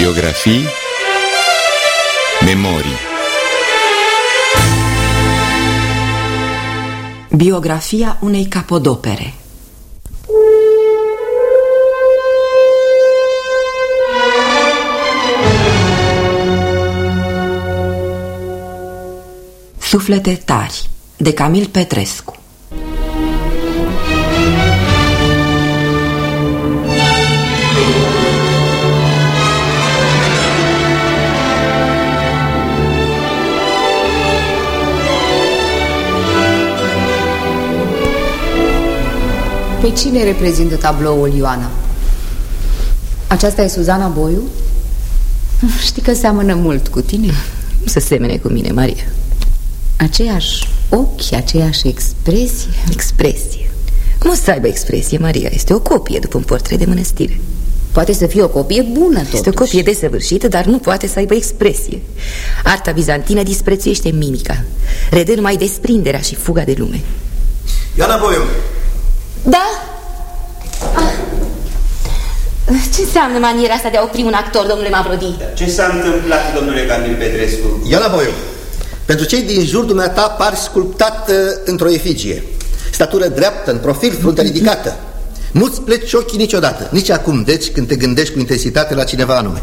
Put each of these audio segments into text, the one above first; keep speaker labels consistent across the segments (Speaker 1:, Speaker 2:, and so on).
Speaker 1: Biografii Memorii.
Speaker 2: Biografia unei capodopere. Suflete tari de Camil Petrescu
Speaker 3: Pe cine reprezintă tabloul Ioana? Aceasta e Suzana Boiu? Știi că seamănă mult cu tine?
Speaker 4: Nu se semene cu mine, Maria.
Speaker 3: Aceeași ochi, aceeași expresie?
Speaker 4: Expresie. Cum o să aibă expresie, Maria? Este o copie după un portret de mănăstire.
Speaker 3: Poate să fie o copie bună, totuși
Speaker 4: Este o copie desăvârșită, dar nu poate să aibă expresie. Arta bizantină disprețuiește mimica Redă numai desprinderea și fuga de lume.
Speaker 5: Ioana Boiu
Speaker 4: Da? Ah. Ce înseamnă maniera asta de a opri un actor, domnule Mavrodi?
Speaker 5: Ce s-a întâmplat, domnule Camil Petrescu?
Speaker 6: Ioana Boiu, pentru cei din jur dumneata pari sculptat într-o efigie Statură dreaptă, în profil, frunte ridicată Nu-ți pleci ochii niciodată, nici acum, deci, când te gândești cu intensitate la cineva anume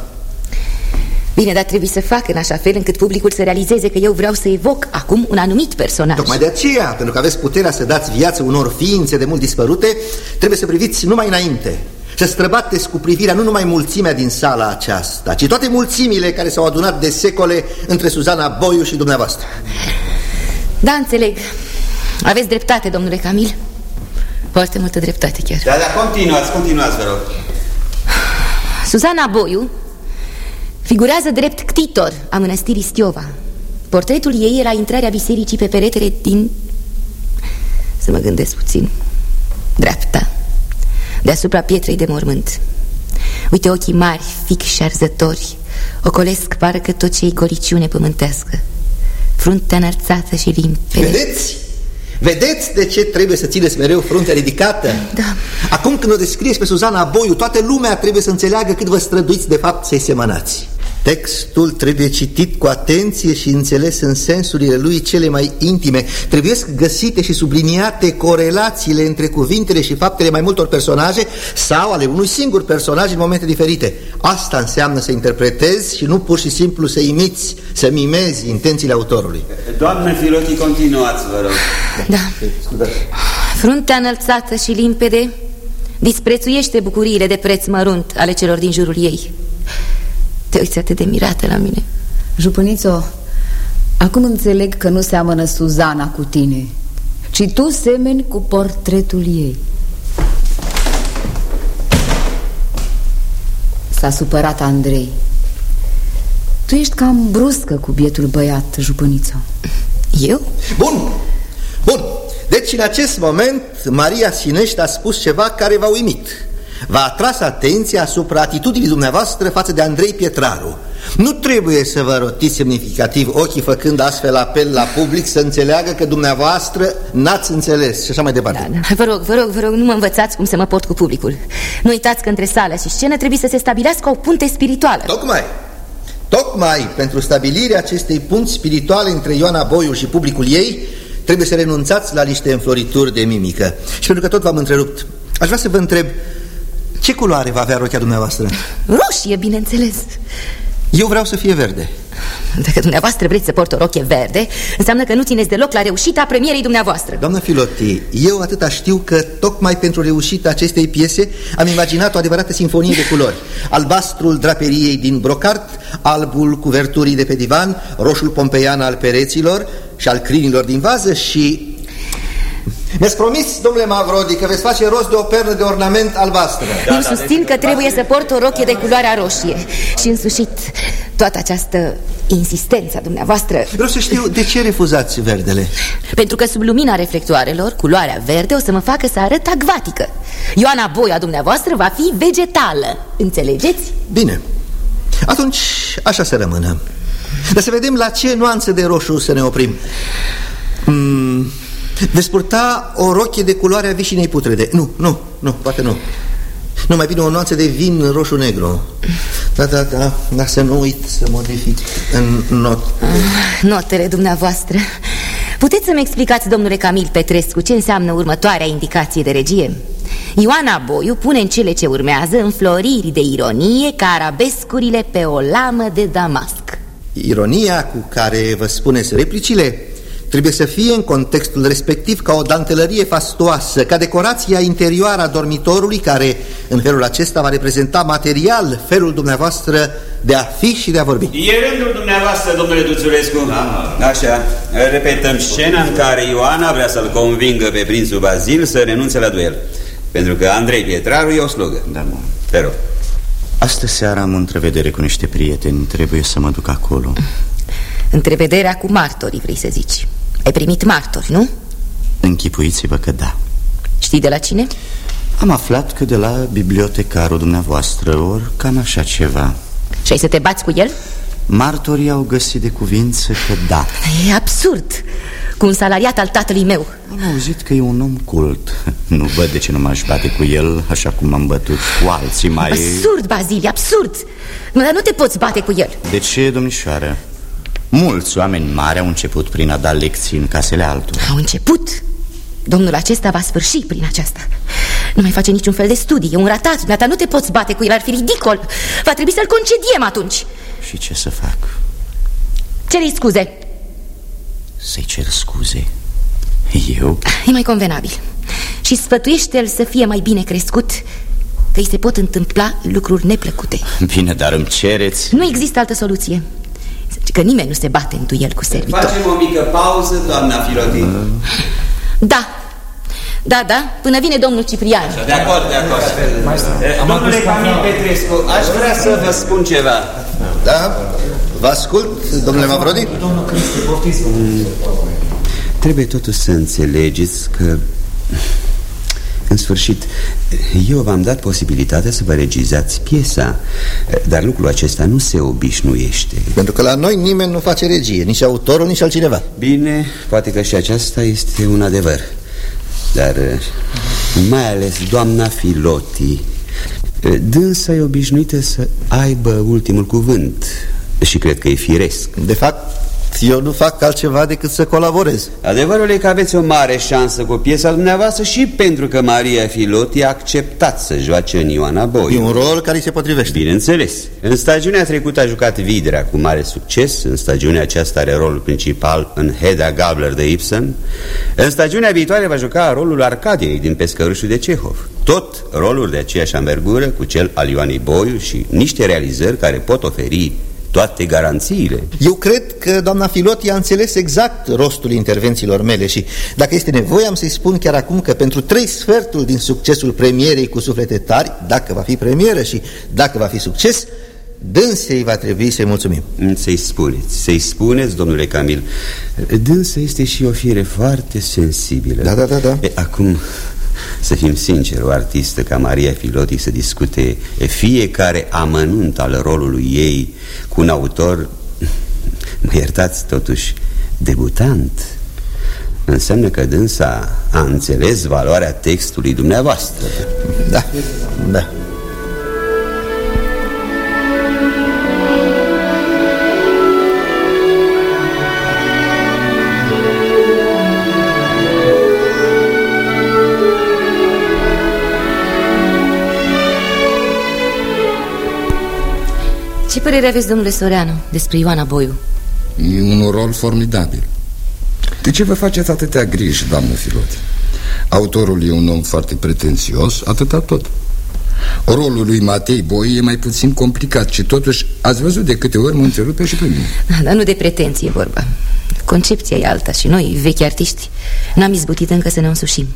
Speaker 4: Bine, dar trebuie să fac în așa fel încât publicul să realizeze că eu vreau să evoc acum un anumit personaj.
Speaker 6: Tocmai de aceea, pentru că aveți puterea să dați viață unor ființe de mult dispărute Trebuie să priviți numai înainte. Să străbateți cu privirea nu numai mulțimea din sala aceasta Ci toate mulțimile care s-au adunat de secole între Suzana Boiu și dumneavoastră.
Speaker 4: Da, înțeleg. Aveți dreptate, domnule Camil. Foarte multă dreptate chiar.
Speaker 5: Da, da, continuați, continuați, vă rog.
Speaker 4: Suzana Boiu Figurează drept ctitor a mănăstirii Stiova. Portretul ei era intrarea bisericii pe peretele din... Să mă gândesc puțin. Dreapta. Deasupra pietrei de mormânt. Uite ochii mari, fix și arzători. Ocolesc parcă tot ce-i goliciune pământească. Fruntea înălțată și limpede.
Speaker 6: Vedeți? Vedeți de ce trebuie să țineți mereu fruntea ridicată?
Speaker 4: Da.
Speaker 6: Acum când o descrieți pe Suzana Boiu, toată lumea trebuie să înțeleagă cât vă străduiți de fapt să-i semănați Textul trebuie citit cu atenție și înțeles în sensurile lui cele mai intime. Trebuie găsite și subliniate corelațiile între cuvintele și faptele mai multor personaje Sau ale unui singur personaj în momente diferite. Asta înseamnă să interpretezi și nu pur și simplu să imiți, să mimezi intențiile autorului.
Speaker 5: Doamne Filoti, continuați, vă rog.
Speaker 4: Da. Fruntea înălțată și limpede Disprețuiește bucuriile de preț mărunt ale celor din jurul ei te uiți atât de mirată la mine.
Speaker 3: Jupânițo, acum înțeleg că nu seamănă Suzana cu tine Ci tu semeni cu portretul ei. S-a supărat Andrei. Tu ești cam bruscă cu bietul băiat, Jupânițo.
Speaker 4: Eu?
Speaker 6: Bun, bun. Deci în acest moment Maria Sinești a spus ceva care v-a uimit V-a atras atenția asupra atitudinii dumneavoastră față de Andrei Pietraru. Nu trebuie să vă rotiți semnificativ ochii făcând astfel apel la public Să înțeleagă că dumneavoastră n-ați înțeles și așa mai departe.
Speaker 4: Da, da. Vă rog, vă rog, vă rog, nu mă învățați cum să mă port cu publicul. Nu uitați că între sală și scenă trebuie să se stabilească o punte spirituală.
Speaker 6: Tocmai. Tocmai pentru stabilirea acestei punți spirituale între Ioana Boiu și publicul ei Trebuie să renunțați la niște înflorituri de mimică. Și pentru că tot v-am întrerupt Aș vrea să vă întreb ce culoare va avea rochia dumneavoastră?
Speaker 4: Roșie, bineînțeles.
Speaker 6: Eu vreau să fie verde.
Speaker 4: Dacă dumneavoastră vreți să port o rochie verde Înseamnă că nu țineți deloc la reușita premierei dumneavoastră.
Speaker 6: Doamna Filoti, eu atâta știu că tocmai pentru reușita acestei piese Am imaginat o adevărată sinfonie de culori. Albastrul draperiei din brocart Albul cuverturii de pe divan Roșul pompeian al pereților Și al crinilor din vază și mi-ați promis, domnule Mavrodi, că veți face rost de o pernă de ornament albastră.
Speaker 4: Da, Eu da, susțin că trebuie să port o rochie de culoarea roșie. Și însușit toată această insistență dumneavoastră
Speaker 6: Vreau să știu de ce refuzați verdele?
Speaker 4: Pentru că sub lumina reflectoarelor, culoarea verde o să mă facă să arăt acvatică. Ioana Boia dumneavoastră va fi vegetală, înțelegeți?
Speaker 6: Bine, atunci așa să rămână. Dar să vedem la ce nuanță de roșu să ne oprim. Hmm... Veți purta o rochie de culoarea vișinei putrede. Nu, nu, nu, poate nu. Nu, mai bine o nuanță de vin roșu-negru Da, da, da, dar să nu uit să modific în not.
Speaker 4: Ah, Notele dumneavoastră. Puteți să-mi explicați, domnule Camil Petrescu, ce înseamnă următoarea indicație de regie? Ioana Boiu pune în cele ce urmează înfloriri de ironie ca arabescurile pe o lamă de damasc.
Speaker 6: Ironia cu care vă spuneți replicile trebuie să fie în contextul respectiv ca o dantelărie fastoasă, ca decorația interioară a dormitorului care în felul acesta va reprezenta material felul dumneavoastră de a fi și de a vorbi.
Speaker 5: E rândul dumneavoastră, domnule Duțurescu. Da. Așa, repetăm scena în care Ioana vrea să-l convingă pe prințul Bazil să renunțe la duel. Pentru că Andrei Pietraru e o slugă.
Speaker 1: Da, mă.
Speaker 5: Te rog.
Speaker 1: Astă seara am întrevedere cu niște prieteni Trebuie să mă duc acolo
Speaker 4: Întrevederea cu martorii, vrei să zici Ai primit martori, nu?
Speaker 1: Închipuiți-vă că da
Speaker 4: Știi de la cine?
Speaker 1: Am aflat că de la bibliotecarul dumneavoastră Ori cam așa ceva
Speaker 4: Și ai să te bați cu el?
Speaker 1: Martorii au găsit de cuvință că da
Speaker 4: E absurd Cu un salariat al tatălui meu
Speaker 1: Am auzit că e un om cult Nu văd de ce nu m-aș bate cu el Așa cum am bătut cu alții mai...
Speaker 4: Absurd, Bazili, absurd Dar nu te poți bate cu el
Speaker 1: De ce, domnișoară? Mulți oameni mari au început prin a da lecții în casele altora.
Speaker 4: Au început? Domnul acesta va sfârși prin aceasta. Nu mai face niciun fel de studii, e un ratat. Dar nu te poți bate cu el, ar fi ridicol. Va trebui să-l concediem atunci.
Speaker 1: Și ce să fac?
Speaker 4: Cere-i scuze.
Speaker 1: Să-i cer scuze? Eu?
Speaker 4: E mai convenabil. Și sfătuiește-l să fie mai bine crescut Că îi se pot întâmpla lucruri neplăcute.
Speaker 1: Bine, dar îmi cereți?
Speaker 4: Nu există altă soluție Că nimeni nu se bate în duel cu servitor
Speaker 5: Facem o mică pauză, doamna Filoti
Speaker 4: Da, da, da, până vine domnul Ciprian.
Speaker 5: De acord, de acord. Domnule Camil Petrescu, aș vrea să vă spun ceva.
Speaker 6: Da? Vă ascult, domnule Mavrodi?
Speaker 7: Domnul Cristi, poftiți.
Speaker 5: Mm. Trebuie totuși să înțelegeți că în sfârșit, eu v-am dat posibilitatea să vă regizați piesa Dar lucrul acesta nu se obișnuiește.
Speaker 6: Pentru că la noi nimeni nu face regie Nici autorul, nici altcineva.
Speaker 5: Bine, poate că și aceasta este un adevăr Dar mai ales doamna Filoti. Dânsa e obișnuită să aibă ultimul cuvânt Și cred că e firesc.
Speaker 6: De fapt, eu nu fac altceva decât să colaborez.
Speaker 5: Adevărul e că aveți o mare șansă cu piesa dumneavoastră Și pentru că Maria Filoti a acceptat să joace în Ioana Boiu.
Speaker 6: E un rol care îi se potrivește.
Speaker 5: Bineînțeles. În stagiunea trecută a jucat Vidrea cu mare succes În stagiunea aceasta are rolul principal în Hedda Gabler de Ibsen. În stagiunea viitoare va juca rolul Arcadiei din Pescărușul de Cehov. Tot rolul de aceeași ambergură cu cel al Ioanei Boiu Și niște realizări care pot oferi toate garanțiile.
Speaker 6: Eu cred că doamna Filoti a înțeles exact rostul intervențiilor mele Și dacă este nevoie am să-i spun chiar acum că pentru trei sferturi din succesul premierei cu suflete tari Dacă va fi premieră și dacă va fi succes Dânsei va trebui să-i mulțumim.
Speaker 5: Să-i spuneți, să-i spuneți, domnule Camil. Dânsa este și o fire foarte sensibilă.
Speaker 6: Da, da, da, da.
Speaker 5: E, Acum, să fim sinceri, o artistă ca Maria Filoti să discute fiecare amănunt al rolului ei cu un autor, mă iertați totuși, debutant. Înseamnă că dânsa a înțeles valoarea textului dumneavoastră.
Speaker 6: Da, da
Speaker 4: Ce părere aveți, domnule Soreanu, despre Ioana Boiu?
Speaker 8: E un rol formidabil. De ce vă faceți atâtea griji, doamnă Filoti? Autorul e un om foarte pretențios, atâta tot. Rolul lui Matei Boi e mai puțin complicat Și totuși ați văzut de câte ori mă întrerupe și pe mine.
Speaker 4: Da, Dar nu de pretenție vorba. Concepția e alta și noi, vechi artiști N-am izbutit încă să ne însușim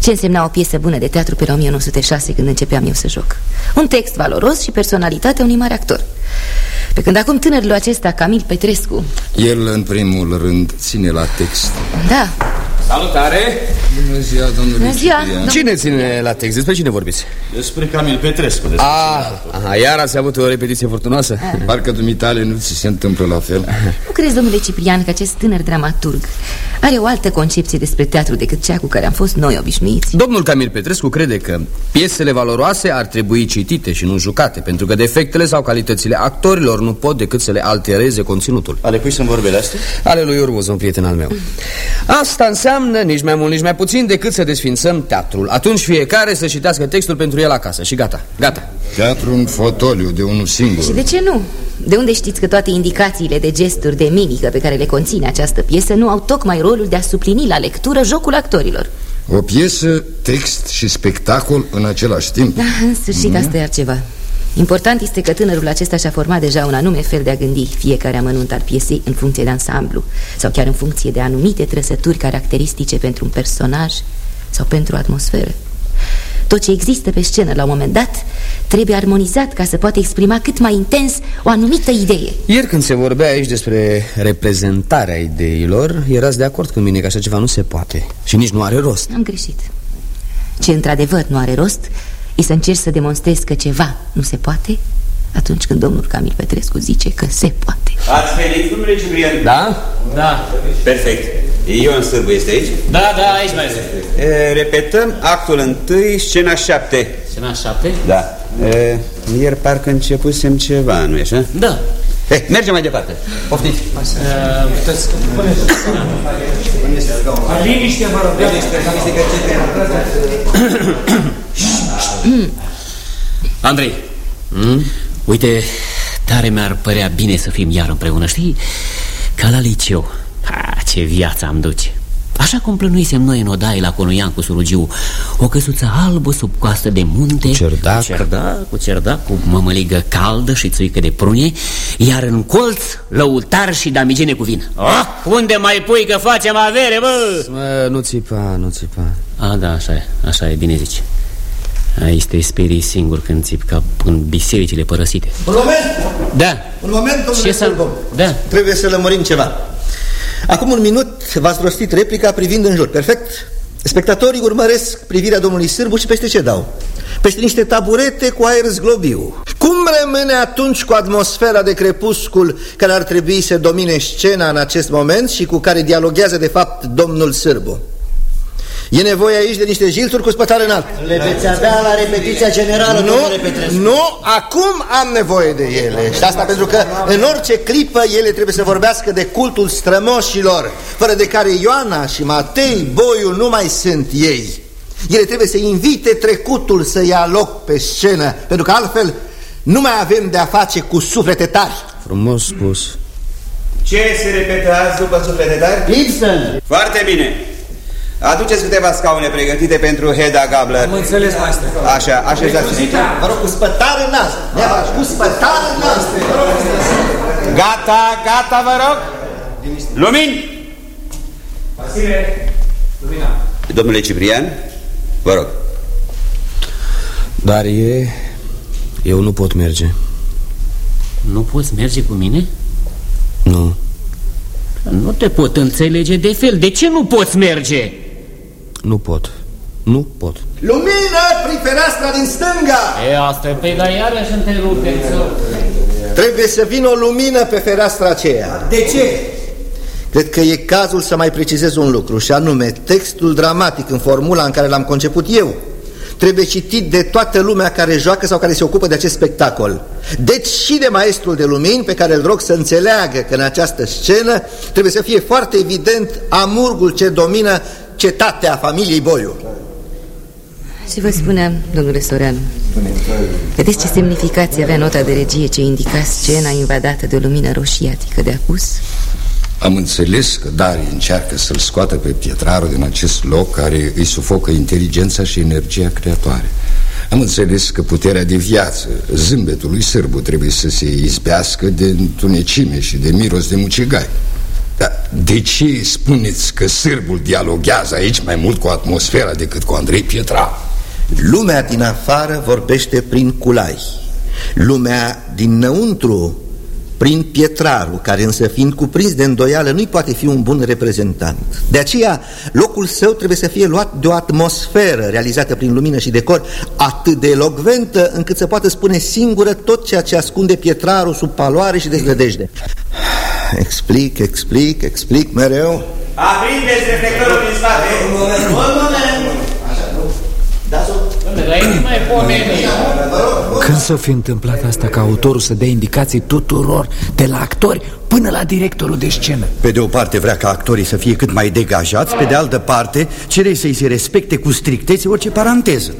Speaker 4: ce însemna o piesă bună de teatru pe la 1906 când începeam eu să joc? Un text valoros și personalitatea unui mare actor. Pe când acum tânărul acesta, Camil Petrescu
Speaker 8: El, în primul rând, ține la text.
Speaker 4: Da,
Speaker 7: Salutare!
Speaker 8: Bună ziua, domnule
Speaker 4: Bună ziua,
Speaker 8: Ciprian.
Speaker 4: dom-
Speaker 7: Cine ține la text? Despre cine vorbiți?
Speaker 1: Despre Camil Petrescu despre
Speaker 7: Ah, aha, iar ați avut o repetiție fortunoasă?
Speaker 8: Parcă dumitale nu ți se întâmplă la fel
Speaker 4: Nu crezi, domnule Ciprian, că acest tânăr dramaturg are o altă concepție despre teatru decât cea cu care am fost noi obișnuiți?
Speaker 7: Domnul Camil Petrescu crede că piesele valoroase ar trebui citite și nu jucate Pentru că defectele sau calitățile actorilor nu pot decât să le altereze conținutul
Speaker 1: Ale cui sunt vorbele astea?
Speaker 7: Ale lui Urmuz, un prieten al meu Asta înseamnă nici mai mult, nici mai puțin decât să desfințăm teatrul. Atunci fiecare să citească textul pentru el acasă. Și gata, gata.
Speaker 8: Teatru în fotoliu de unul singur.
Speaker 4: Și de ce nu? De unde știți că toate indicațiile de gesturi de mimică pe care le conține această piesă nu au tocmai rolul de a suplini la lectură jocul actorilor?
Speaker 8: O piesă, text și spectacol în același timp.
Speaker 4: Da, în sfârșit, asta e altceva Important este că tânărul acesta și-a format deja un anume fel de a gândi fiecare amănunt al piesei în funcție de ansamblu sau chiar în funcție de anumite trăsături caracteristice pentru un personaj sau pentru o atmosferă. Tot ce există pe scenă la un moment dat trebuie armonizat ca să poată exprima cât mai intens o anumită idee.
Speaker 7: Ieri când se vorbea aici despre reprezentarea ideilor Erați de acord cu mine că așa ceva nu se poate Și nici nu are rost
Speaker 4: Am greșit. Ce într-adevăr nu are rost e să încerci să demonstrezi că ceva nu se poate atunci când domnul Camil Petrescu zice că se poate.
Speaker 5: Ați venit, domnule Ciprian?
Speaker 7: Da?
Speaker 9: Da,
Speaker 5: Perfect. Ion Sârbu este aici?
Speaker 9: da, da, aici mai este.
Speaker 5: E, repetăm actul întâi, scena 7.
Speaker 9: Scena 7?
Speaker 5: Da. E, ieri parcă începusem ceva, nu-i așa?
Speaker 9: Da.
Speaker 5: He, mergem mai departe. Poftiți.
Speaker 9: Uh, puteți... Liniște, vă rog. Andrei, mm? uite, tare mi-ar părea bine să fim iar împreună, știi? Ca la liceu. Ha, ce viață am duce. Așa cum plănuisem noi în odaie la Conuian cu surugiu O căsuță albă sub coastă de munte
Speaker 7: Cu cerdac.
Speaker 9: Cu cerdac, cu, cerdac, cu mămăligă caldă și țuică de prune Iar în colț, lăutar și damigene cu vin oh, Unde mai pui că facem avere, bă?
Speaker 7: Mă, nu țipa, nu țipa
Speaker 9: A, da, așa e, așa e, bine zici Aici te sperii singur când țip ca în bisericile părăsite
Speaker 6: Un moment,
Speaker 9: Da,
Speaker 6: un moment, domnule
Speaker 9: Ce să-
Speaker 6: Sârbu.
Speaker 9: Da.
Speaker 6: Trebuie să lămurim ceva. Acum un minut v-ați rostit replica privind în jur, perfect? Spectatorii urmăresc privirea domnului Sârbu și peste ce dau? Peste niște taburete cu aer zglobiu. Cum rămâne atunci cu atmosfera de crepuscul care ar trebui să domine scena în acest moment și cu care dialoghează de fapt domnul Sârbu? E nevoie aici de niște jilțuri cu spătare înaltă.
Speaker 10: Le veți avea la repetiția generală,
Speaker 6: Nu,
Speaker 10: domnule Petrescu.
Speaker 6: nu, acum am nevoie de ele Și asta pentru că în orice clipă ele trebuie să vorbească de cultul strămoșilor Fără de care Ioana și Matei, Boiu nu mai sunt ei Ele trebuie să invite trecutul să ia loc pe scenă Pentru că altfel nu mai avem de a face cu suflete tari
Speaker 7: Frumos spus
Speaker 5: Ce se repetă azi după suflete tari?
Speaker 10: Ibsen!
Speaker 5: Foarte bine. Aduceți câteva scaune pregătite pentru Heda Gabler.
Speaker 9: am înțeles, maestre
Speaker 5: Așa, așezați
Speaker 6: Vă rog cu spătare înaltă Neapărat, Cu spătare înaltă Vă rog.
Speaker 5: Gata, gata, vă rog. Lumini!
Speaker 9: Vasile, lumina
Speaker 5: Domnule Ciprian, vă rog.
Speaker 7: Dar e... Eu nu pot merge
Speaker 9: Nu poți merge cu mine?
Speaker 7: Nu
Speaker 9: Nu te pot înțelege de fel De ce nu poți merge?
Speaker 7: Nu pot. Nu pot.
Speaker 6: Lumină prin fereastra din stânga!
Speaker 9: E, asta e, pe dar iarăși întrerupe
Speaker 6: Trebuie să vină o lumină pe fereastra aceea.
Speaker 10: De ce?
Speaker 6: Cred că e cazul să mai precizez un lucru Și anume, textul dramatic în formula în care l-am conceput eu Trebuie citit de toată lumea care joacă sau care se ocupă de acest spectacol Deci și de maestrul de lumini pe care îl rog să înțeleagă că în această scenă Trebuie să fie foarte evident amurgul ce domină cetatea familiei Boiu
Speaker 4: Și vă spuneam, domnule Soreanu Vedeți ce semnificație avea nota de regie ce indica scena invadată de o lumină roșiatică de apus?
Speaker 8: Am înțeles că Dari încearcă să-l scoată pe pietrarul din acest loc care îi sufocă inteligența și energia creatoare. Am înțeles că puterea de viață, zâmbetul lui Sârbu trebuie să se izbească de întunecime și de miros de mucigai. Dar de ce spuneți că Sârbul dialoghează aici mai mult cu atmosfera decât cu Andrei Pietra?
Speaker 6: Lumea din afară vorbește prin culai. Lumea dinăuntru prin Pietraru, care însă fiind cuprins de îndoială nu-i poate fi un bun reprezentant. De aceea, locul său trebuie să fie luat de o atmosferă realizată prin lumină și decor atât de elocventă încât să poată spune singură tot ceea ce ascunde Pietraru sub paloare și dezgădejde. Explic, explic, explic mereu.
Speaker 5: Aprindeți reflectorul din spate.
Speaker 6: Un moment, un moment.
Speaker 11: Când s-o fi întâmplat asta ca autorul să dea indicații tuturor, de la actori până la directorul de scenă?
Speaker 12: Pe de o parte vrea ca actorii să fie cât mai degajați, pe de altă parte cere să-i se respecte cu strictețe orice paranteză.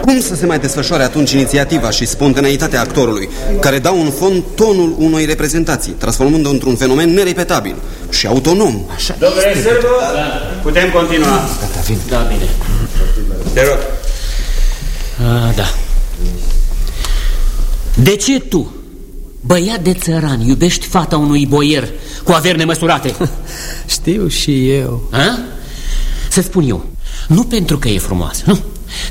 Speaker 13: Cum să se mai desfășoare atunci inițiativa și spontaneitatea actorului, care dau în fond tonul unei reprezentații, transformând-o într-un fenomen nerepetabil și autonom? Așa
Speaker 5: Domnule Sârbu, da. putem continua.
Speaker 9: Gata, vin. Da, bine.
Speaker 5: Te rog.
Speaker 9: A, da. De ce tu, băiat de țăran, iubești fata unui boier cu averi nemăsurate?
Speaker 11: Știu și eu.
Speaker 9: A? Să spun eu, nu pentru că e frumoasă, nu.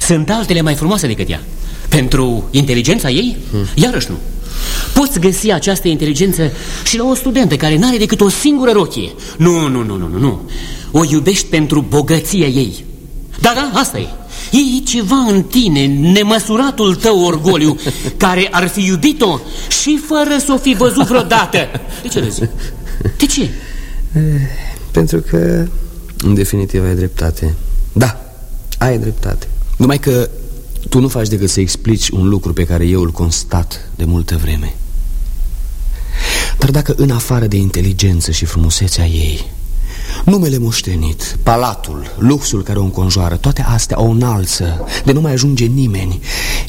Speaker 9: Sunt altele mai frumoase decât ea. Pentru inteligența ei? Hmm. Iarăși nu. Poți găsi această inteligență și la o studentă care n-are decât o singură rochie. Nu, nu, nu, nu, nu, nu. O iubești pentru bogăția ei. Da, da, asta e. E ceva în tine, nemăsuratul tău orgoliu, care ar fi iubit-o și fără să o fi văzut vreodată. De ce râzi? De ce?
Speaker 7: Eh, pentru că, în definitiv, ai dreptate. Da, ai dreptate. Numai că tu nu faci decât să explici un lucru pe care eu îl constat de multă vreme. Dar dacă în afară de inteligență și frumusețea ei Numele moștenit, palatul, luxul care o înconjoară Toate astea o înalță De nu mai ajunge nimeni.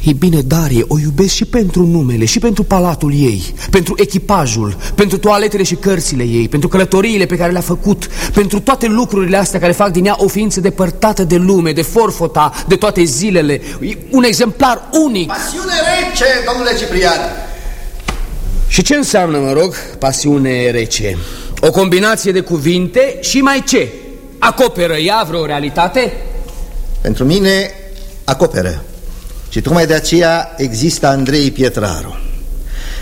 Speaker 7: Ei bine, Darie, o iubesc și pentru numele Și pentru palatul ei Pentru echipajul Pentru toaletele și cărțile ei Pentru călătoriile pe care le-a făcut Pentru toate lucrurile astea care fac din ea o ființă depărtată de lume De forfota, de toate zilele. Un exemplar unic.
Speaker 6: Pasiune rece, domnule Ciprian.
Speaker 7: Și ce înseamnă, mă rog, pasiune rece? O combinație de cuvinte și mai ce? Acoperă ea vreo realitate?
Speaker 6: Pentru mine acoperă Și tocmai de aceea există Andrei Pietraru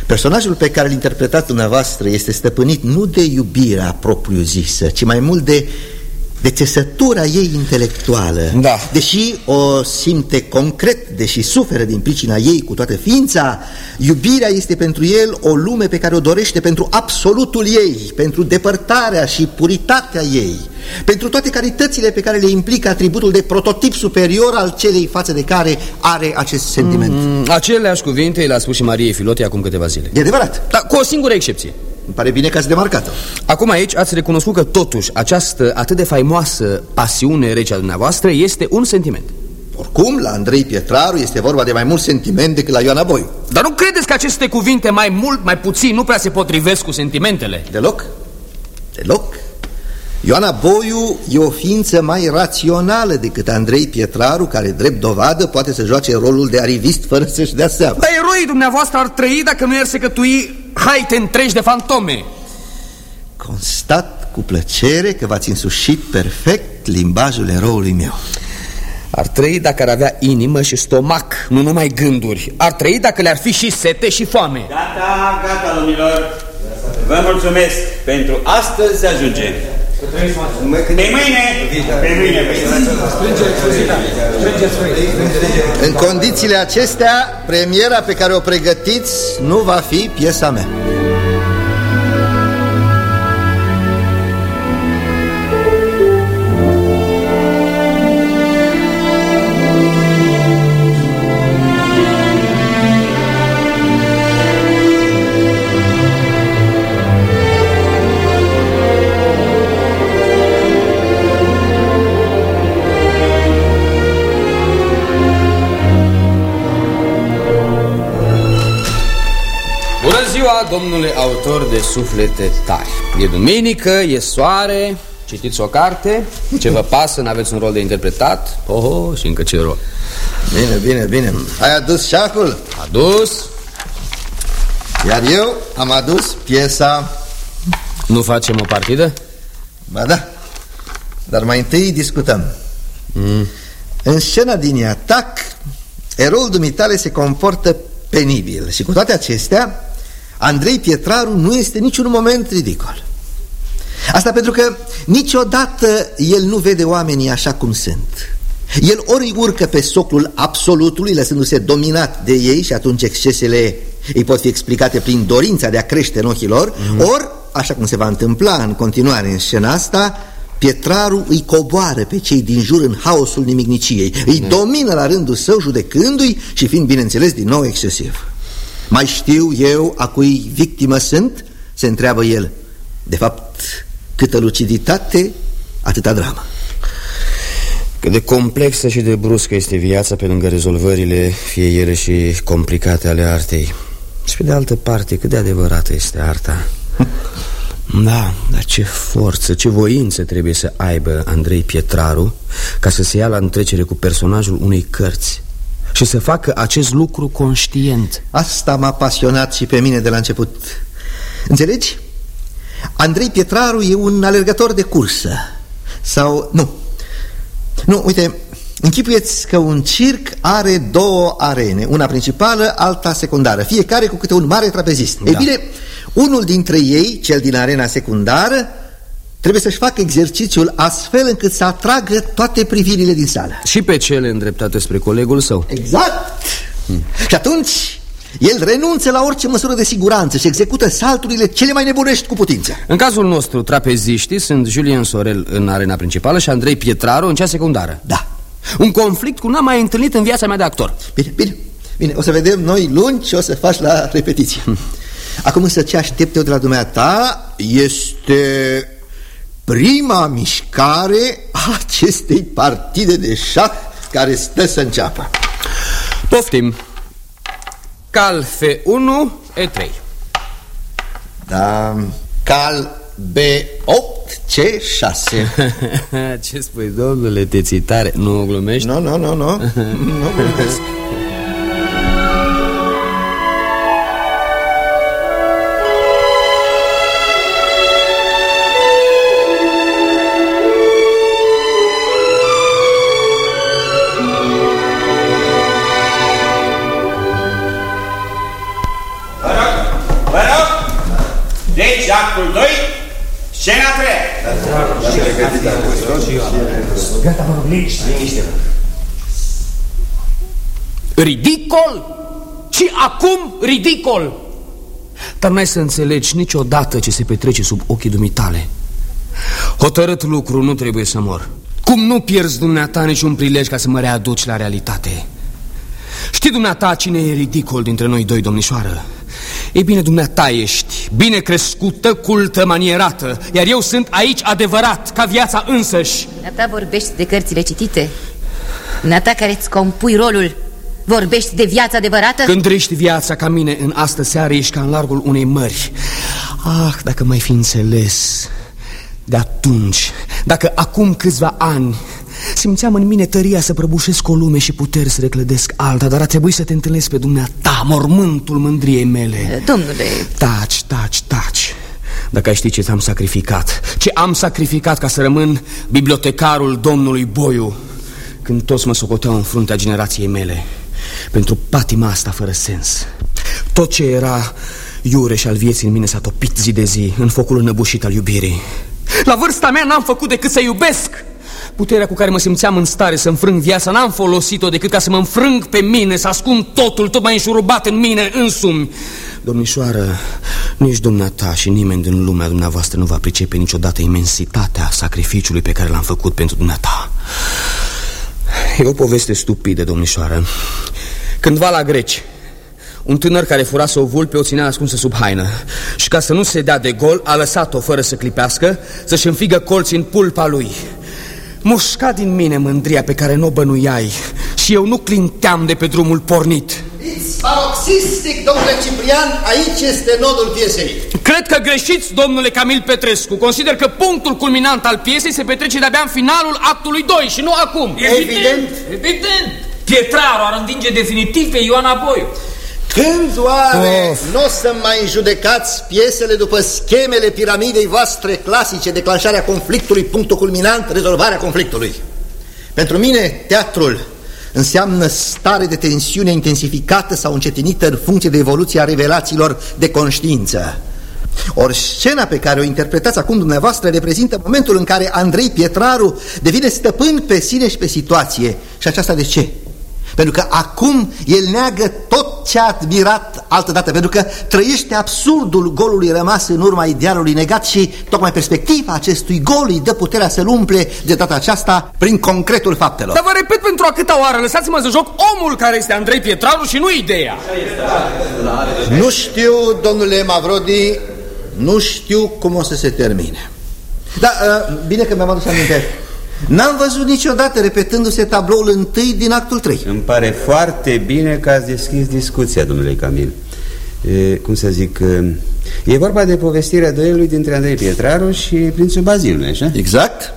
Speaker 6: Personajul pe care îl interpretați dumneavoastră este stăpânit nu de iubirea propriu-zisă Ci mai mult de de țesătura ei intelectuală
Speaker 7: da.
Speaker 6: Deși o simte concret, deși suferă din pricina ei cu toată ființa Iubirea este pentru el o lume pe care o dorește pentru absolutul ei Pentru depărtarea și puritatea ei Pentru toate calitățile pe care le implică atributul de prototip superior al celei față de care are acest sentiment.
Speaker 7: Mm, Aceleași cuvinte le-a spus și Mariei Filote acum câteva zile.
Speaker 6: E adevărat.
Speaker 7: Dar cu o singură excepție
Speaker 6: îmi pare bine că ați demarcat-o.
Speaker 7: Acum aici ați recunoscut că totuși această atât de faimoasă pasiune rece a dumneavoastră este un sentiment.
Speaker 6: Oricum, la Andrei Pietraru este vorba de mai mult sentiment decât la Ioana Boiu.
Speaker 7: Dar nu credeți că aceste cuvinte mai mult, mai puțin, nu prea se potrivesc cu sentimentele?
Speaker 6: Deloc, deloc. Ioana Boiu e o ființă mai rațională decât Andrei Pietraru Care, drept dovadă, poate să joace rolul de arivist fără să-și dea seama.
Speaker 7: Dar eroii dumneavoastră ar trăi dacă nu i-ar secătui haite întregi de fantome.
Speaker 6: Constat cu plăcere că v-ați însușit perfect limbajul eroului meu.
Speaker 7: Ar trăi dacă ar avea inimă și stomac, nu numai gânduri. Ar trăi dacă le-ar fi și sete și foame.
Speaker 5: Gata, gata, lumilor Vă mulțumesc, pentru astăzi se ajunge pe mâine, pe mâine,
Speaker 6: În condițiile acestea, premiera pe care o pregătiți nu va fi piesa mea
Speaker 7: domnule autor de suflete tari. E duminică, e soare, citiți o carte? Ce vă pasă, n-aveți un rol de interpretat? Oh, și încă ce rol.
Speaker 6: Bine, bine, bine. Ai adus șahul?
Speaker 7: Adus.
Speaker 6: Iar eu am adus piesa
Speaker 7: Nu facem o partidă?
Speaker 6: Ba da. Dar mai întâi discutăm. Mm. În scena din atac Eroul dumitale se comportă penibil Și cu toate acestea Andrei Pietraru nu este niciun moment ridicol Asta pentru că niciodată el nu vede oamenii așa cum sunt El ori urcă pe soclul absolutului lăsându-se dominat de ei și atunci excesele îi pot fi explicate prin dorința de a crește în ochii lor mm. Ori, așa cum se va întâmpla în continuare în scena asta Pietraru îi coboară pe cei din jur în haosul nimicniciei Îi mm. domină la rândul său judecându-i și fiind, bineînțeles, din nou excesiv Mai știu eu a cui victimă sunt? Se întreabă el. De fapt, câtă luciditate, atâta dramă.
Speaker 7: Cât de complexă și de bruscă este viața pe lângă rezolvările, fie ele și complicate ale artei. Și pe de altă parte, cât de adevărată este arta. Da, dar ce forță, ce voință trebuie să aibă Andrei Pietraru Ca să se ia la întrecere cu personajul unei cărți Și să facă acest lucru conștient.
Speaker 6: Asta m-a pasionat și pe mine de la început. Înțelegi? Andrei Pietraru e un alergător de cursă. Sau, nu. Nu, uite, închipuieți că un circ are două arene Una principală, alta secundară Fiecare cu câte un mare trapezist. Da. Ei bine, unul dintre ei, cel din arena secundară Trebuie să-și facă exercițiul astfel încât să atragă toate privirile din sală.
Speaker 7: Și pe cele îndreptate spre colegul său.
Speaker 6: Exact. Hmm. Și atunci el renunță la orice măsură de siguranță și execută salturile cele mai nebunești cu putință.
Speaker 7: În cazul nostru, trapeziștii sunt Julien Sorel în arena principală și Andrei Pietraru în cea secundară.
Speaker 6: Da.
Speaker 7: Un conflict cu n-am mai întâlnit în viața mea de actor.
Speaker 6: Bine, bine, bine, o să vedem noi luni ce o să faci la repetiție. Hm. Acum însă ce aștept eu de la dumneata este prima mișcare a acestei partide de șah care stă să înceapă.
Speaker 7: Poftim. Cal F1, E3
Speaker 6: Da, cal B8, C6
Speaker 7: Ce spui, domnule, te tare? Nu glumești?
Speaker 6: Nu, nu, nu, nu. Nu glumesc
Speaker 14: 3. Gata, mă rog, liniște. Liniște.
Speaker 11: Ridicol? Și acum ridicol?
Speaker 7: Dar n-ai să înțelegi niciodată ce se petrece sub ochii dumitale Hotărât lucru, nu trebuie să mor Cum nu pierzi dumneata niciun prilej ca să mă readuci la realitate Știi dumneata cine e ridicol dintre noi doi, domnișoară? Ei bine, dumneata ești, bine crescută, cultă, manierată. Iar eu sunt aici adevărat, ca viața însăși.
Speaker 4: Dumneata vorbești de cărțile citite. Dumneata care îți compui rolul Vorbești de viața adevărată?
Speaker 7: Când trăiești viața ca mine în astă seară Ești ca în largul unei mări. Ah, dacă mai fi înțeles De atunci, dacă acum câțiva ani Simțeam în mine tăria să prăbușesc o lume și puteri să reclădesc alta Dar a trebuit să te întâlnesc pe dumneata, mormântul mândriei mele.
Speaker 4: Domnule...
Speaker 7: Taci, taci, taci. Dacă ai ști ce ți-am sacrificat Ce am sacrificat ca să rămân bibliotecarul domnului Boiu Când toți mă socoteau în fruntea generației mele Pentru patima asta fără sens. Tot ce era iureș al vieții în mine s-a topit zi de zi În focul înăbușit al iubirii. La vârsta mea n-am făcut decât să iubesc Puterea cu care mă simțeam în stare să înfrâng viața N-am folosit-o decât ca să mă înfrâng pe mine Să ascund totul tot mai înșurubat în mine însumi. Domnișoară, nici dumneata și nimeni din lumea dumneavoastră nu va pricepe niciodată imensitatea sacrificiului pe care l-am făcut pentru dumneata. E o poveste stupidă, domnișoară. Cândva la greci un tânăr care furase o vulpe o ținea ascunsă sub haină Și ca să nu se dea de gol, a lăsat-o fără să clipească Să-și înfigă colții în pulpa lui Mușca din mine mândria pe care nu o bănuiai Și eu nu clinteam de pe drumul pornit.
Speaker 6: Fiți paroxistic, domnule Ciprian, aici este nodul piesei
Speaker 11: Cred că greșiți, domnule Camil Petrescu. Consider că punctul culminant al piesei se petrece de-abia în finalul actului 2 și nu acum.
Speaker 6: Evident.
Speaker 11: Evident. Pietraru ar învinge definitiv pe Ioana Boiu
Speaker 6: când oare of. nu o să mai judecați piesele după schemele piramidei voastre clasice, declanșarea conflictului, punctul culminant, rezolvarea conflictului? Pentru mine, teatrul înseamnă stare de tensiune intensificată sau încetinită în funcție de evoluția revelațiilor de conștiință. Ori scena pe care o interpretați acum dumneavoastră reprezintă momentul în care Andrei Pietraru devine stăpân pe sine și pe situație. Și aceasta de ce? Pentru că acum el neagă tot ce a admirat altădată, pentru că trăiește absurdul golului rămas în urma idealului negat și tocmai perspectiva acestui gol îi dă puterea să-l umple de data aceasta prin concretul faptelor.
Speaker 11: Dar vă repet pentru a câta oară, lăsați-mă să joc omul care este Andrei Pietraru și nu ideea.
Speaker 6: Nu știu, domnule Mavrodi, nu știu cum o să se termine. Da, bine că mi-am adus aminte. N-am văzut niciodată repetându-se tabloul întâi din actul 3
Speaker 5: Îmi pare foarte bine că ați deschis discuția, domnule Camil. E, Cum să zic, e vorba de povestirea duelului dintre Andrei Pietraru și prințul Bazil, nu așa?
Speaker 6: Exact.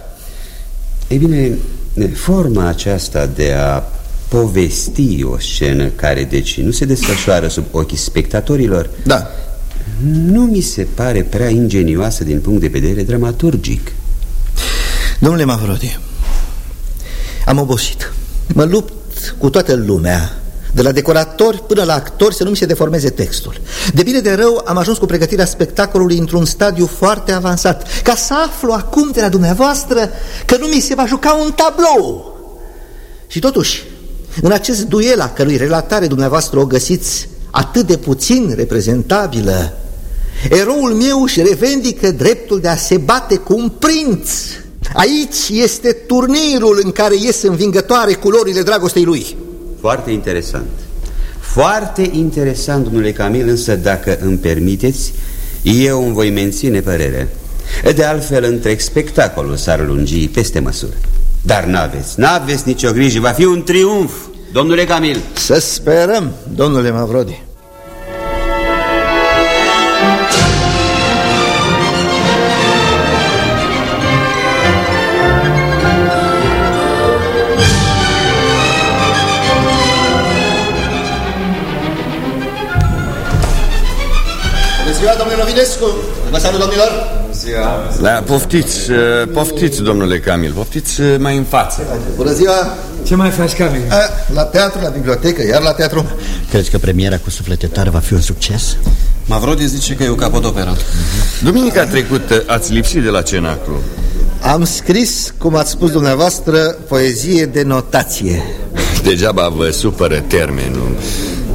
Speaker 5: Ei bine, forma aceasta de a povesti o scenă care, deci, nu se desfășoară sub ochii spectatorilor
Speaker 6: Da.
Speaker 5: Nu mi se pare prea ingenioasă din punct de vedere dramaturgic
Speaker 6: Domnule Mavrodi, am obosit. Mă lupt cu toată lumea, de la decoratori până la actori, să nu mi se deformeze textul. De bine de rău am ajuns cu pregătirea spectacolului într-un stadiu foarte avansat, ca să aflu acum de la dumneavoastră că nu mi se va juca un tablou. Și totuși, în acest duel a cărui relatare dumneavoastră o găsiți atât de puțin reprezentabilă, eroul meu își revendică dreptul de a se bate cu un prinț Aici este turnirul în care ies învingătoare culorile dragostei lui.
Speaker 5: Foarte interesant. Foarte interesant, domnule Camil, însă dacă îmi permiteți Eu îmi voi menține părerea. De altfel, întreg spectacolul s-ar lungi peste măsură. Dar n-aveți, n-aveți nicio grijă, va fi un triumf, domnule Camil.
Speaker 6: Să sperăm, domnule Mavrodi ziua, domnule Novinescu! Vă salut, domnilor!
Speaker 12: ziua! Da, poftiți, uh, poftiți, domnule Camil, poftiți uh, mai în față.
Speaker 6: Bună ziua!
Speaker 11: Ce mai faci, Camil?
Speaker 6: A, la teatru, la bibliotecă, iar la teatru.
Speaker 10: Crezi că premiera cu suflete tare va fi un succes?
Speaker 13: Mavrodi zice că e o capodoperă.
Speaker 12: Duminica trecută ați lipsit de la cenaclu.
Speaker 6: Am scris, cum ați spus dumneavoastră, poezie de notație.
Speaker 12: Degeaba vă supără termenul.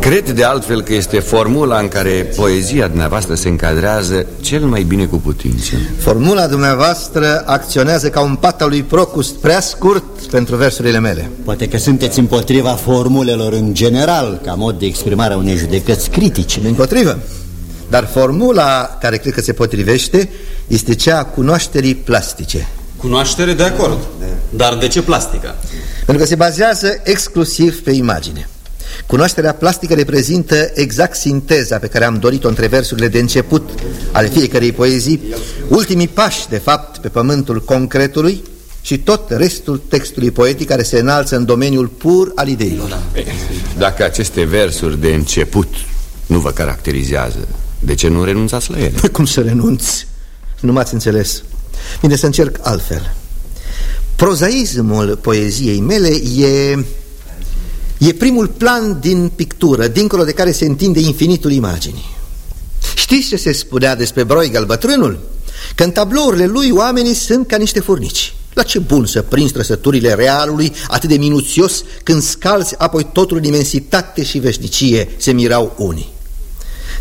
Speaker 12: Cred de altfel că este formula în care poezia dumneavoastră se încadrează cel mai bine cu putință.
Speaker 6: Formula dumneavoastră acționează ca un pat al lui Procust prea scurt pentru versurile mele.
Speaker 10: Poate că sunteți împotriva formulelor în general, ca mod de exprimare a unei judecăți critice.
Speaker 6: Împotrivă. Dar formula care cred că se potrivește este cea a cunoașterii plastice.
Speaker 13: Cunoaștere de acord. Dar de ce plastica?
Speaker 6: Pentru că se bazează exclusiv pe imagine. Cunoașterea plastică reprezintă exact sinteza pe care am dorit-o între versurile de început ale fiecărei poezii, ultimii pași, de fapt, pe pământul concretului și tot restul textului poetic care se înalță în domeniul pur al ideilor.
Speaker 12: Dacă aceste versuri de început nu vă caracterizează, de ce nu renunțați la ele?
Speaker 6: Cum să renunți? Nu m-ați înțeles. Bine, să încerc altfel. Prozaismul poeziei mele e E primul plan din pictură, dincolo de care se întinde infinitul imaginii. Știți ce se spunea despre Bruegel bătrânul? Că în tablourile lui oamenii sunt ca niște furnici. La ce bun să prinzi trăsăturile realului atât de minuțios când scalzi apoi totul în imensitate și veșnicie, se mirau unii.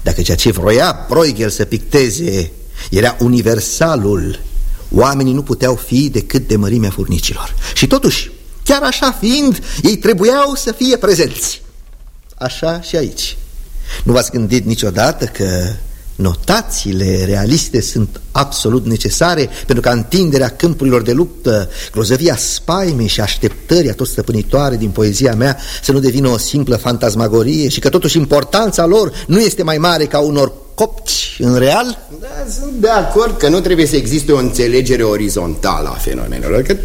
Speaker 6: Dacă ceea ce vroia Bruegel să picteze era universalul, oamenii nu puteau fi decât de mărimea furnicilor. Și totuși, Chiar așa fiind, ei trebuiau să fie prezenți. Așa și aici. Nu v-ați gândit niciodată că notațiile realiste sunt absolut necesare pentru ca întinderea câmpurilor de luptă, grozăvia spaimei și așteptării tot stăpânitoare din poezia mea să nu devină o simplă fantasmagorie și că totuși importanța lor nu este mai mare ca unor copți în real?
Speaker 15: Da, sunt de acord că nu trebuie să existe o înțelegere orizontală a fenomenelor, că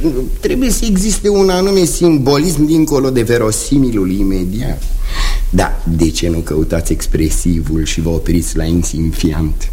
Speaker 15: trebuie să existe un anume simbolism dincolo de verosimilul imediat. Da, de ce nu căutați expresivul și vă opriți la insimfiant?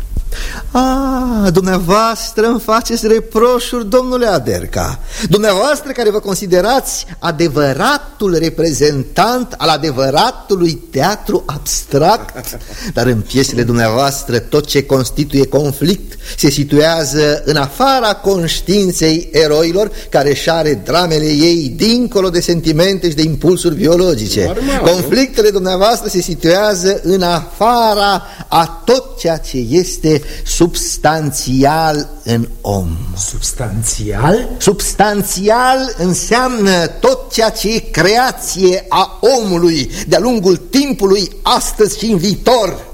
Speaker 6: Ah, dumneavoastră îmi faceți reproșuri, domnule Aderca. Dumneavoastră care vă considerați adevăratul reprezentant al adevăratului teatru abstract. Dar în piesele dumneavoastră tot ce constituie conflict se situează în afara conștiinței eroilor Care și șare dramele ei dincolo de sentimente și de impulsuri biologice. Normal, Conflictele dumneavoastră se situează în afara a tot ceea ce este substanțial în om
Speaker 16: Substanțial?
Speaker 6: Substanțial înseamnă tot ceea ce e creație a omului de-a lungul timpului, astăzi și în viitor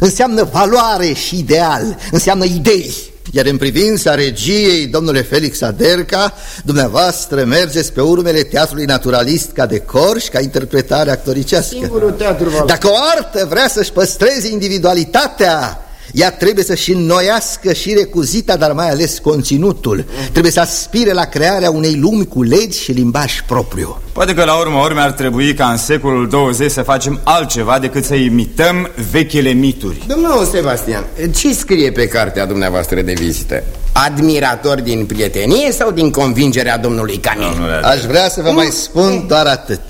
Speaker 6: Înseamnă valoare și ideal, înseamnă idei iar în privința regiei, domnule Felix Aderca, dumneavoastră mergeți pe urmele teatrului naturalist ca decor și ca interpretare actoricească.
Speaker 15: Singurul teatru
Speaker 6: Dacă o artă vrea să-și păstreze individualitatea, ea trebuie să-și înnoiască și recuzita, dar mai ales conținutul. Trebuie să aspire la crearea unei lumi cu legi și limbaj propriu.
Speaker 17: Poate că la urmă urme ar trebui ca în secolul 20 să facem altceva decât să imităm vechile mituri.
Speaker 15: Domnul Sebastian, ce scrie pe cartea dumneavoastră de vizită? Admirator din prietenie sau din convingerea domnului Camil?
Speaker 6: Aș vrea să vă mai spun doar atât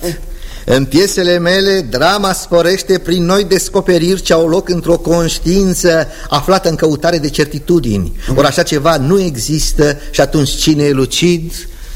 Speaker 6: în piesele mele, drama sporește prin noi descoperiri ce au loc într-o conștiință aflată în căutare de certitudini. Ori așa ceva nu există și atunci cine e lucid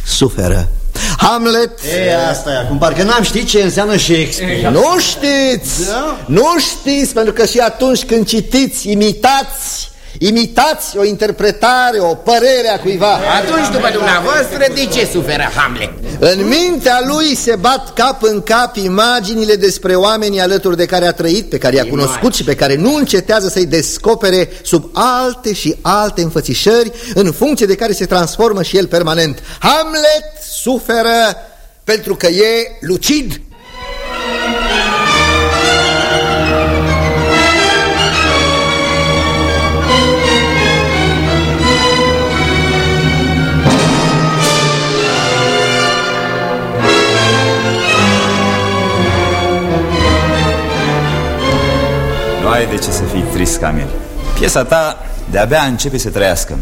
Speaker 6: suferă. Hamlet
Speaker 10: E, asta e acum, parcă n-am ști ce înseamnă Shakespeare
Speaker 6: Nu știți, da? nu știți, pentru că și atunci când citiți, imitați Imitați o interpretare, o părere a cuiva.
Speaker 15: Atunci, după dumneavoastră, de ce suferă Hamlet?
Speaker 6: În mintea lui se bat cap în cap imaginile despre oamenii alături de care a trăit Pe care i-a cunoscut și pe care nu încetează să-i descopere Sub alte și alte înfățișări În funcție de care se transformă și el permanent. Hamlet suferă pentru că e lucid
Speaker 17: ai de ce să fii trist, Camil Piesa ta de-abia începe să trăiască.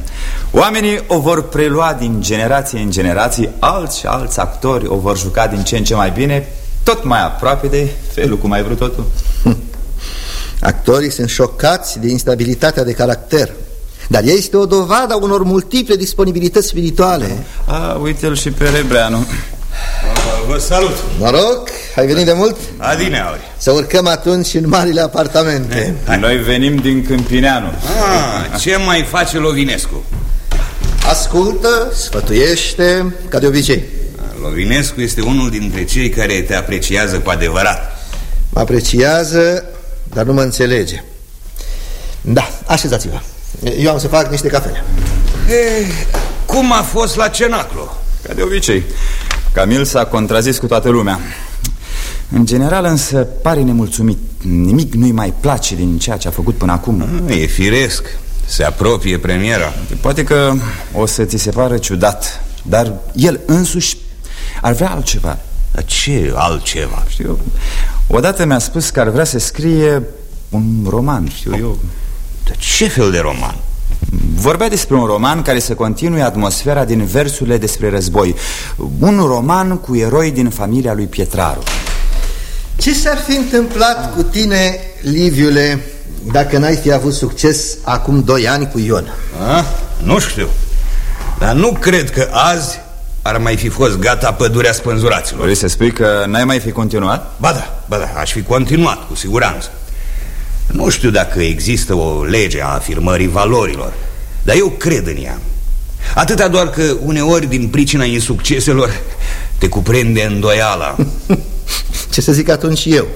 Speaker 17: Oamenii o vor prelua din generație în generație Alți și alți actori o vor juca din ce în ce mai bine Tot mai aproape de felul cum ai vrut totul
Speaker 6: Actorii sunt șocați de instabilitatea de caracter dar ea este o dovadă a unor multiple disponibilități spirituale.
Speaker 17: A, uite-l și pe Rebreanu
Speaker 14: Vă salut.
Speaker 6: Mă rog, ai venit de mult?
Speaker 14: Adineauri.
Speaker 6: Să urcăm atunci în marile apartamente.
Speaker 17: Hai. Noi venim din Câmpineanu.
Speaker 14: Ah, Ce mai face Lovinescu?
Speaker 6: Ascultă, sfătuiește, ca de obicei.
Speaker 14: Lovinescu este unul dintre cei care te apreciază cu adevărat.
Speaker 6: Mă apreciază, dar nu mă înțelege. Da, așezați-vă. Eu am să fac niște cafele.
Speaker 14: E, Cum a fost la cenaclu?
Speaker 17: Ca de obicei Camil s-a contrazis cu toată lumea. În general însă pare nemulțumit. Nimic nu-i mai place din ceea ce a făcut până acum.
Speaker 14: E firesc. Se apropie premiera.
Speaker 17: Poate că o să ți se pară ciudat Dar el însuși ar vrea altceva.
Speaker 14: Dar ce altceva?
Speaker 17: Știu, odată mi-a spus că ar vrea să scrie un roman, știu eu.
Speaker 14: Dar ce fel de roman?
Speaker 17: Vorbea despre un roman care să continue atmosfera din versurile despre război Un roman cu eroi din familia lui Pietraru
Speaker 6: Ce s-ar fi întâmplat cu tine, Liviule, dacă n-ai fi avut succes acum doi ani cu Ion?
Speaker 14: A? Nu știu Dar nu cred că azi ar mai fi fost gata pădurea spânzuraților
Speaker 17: Vrei să spui că n-ai mai fi continuat?
Speaker 14: Ba da, ba da, aș fi continuat, cu siguranță Nu știu dacă există o lege a afirmării valorilor dar eu cred în ea. Atâta doar că uneori din pricina insucceselor Te cuprinde îndoiala.
Speaker 6: Ce să zic atunci eu?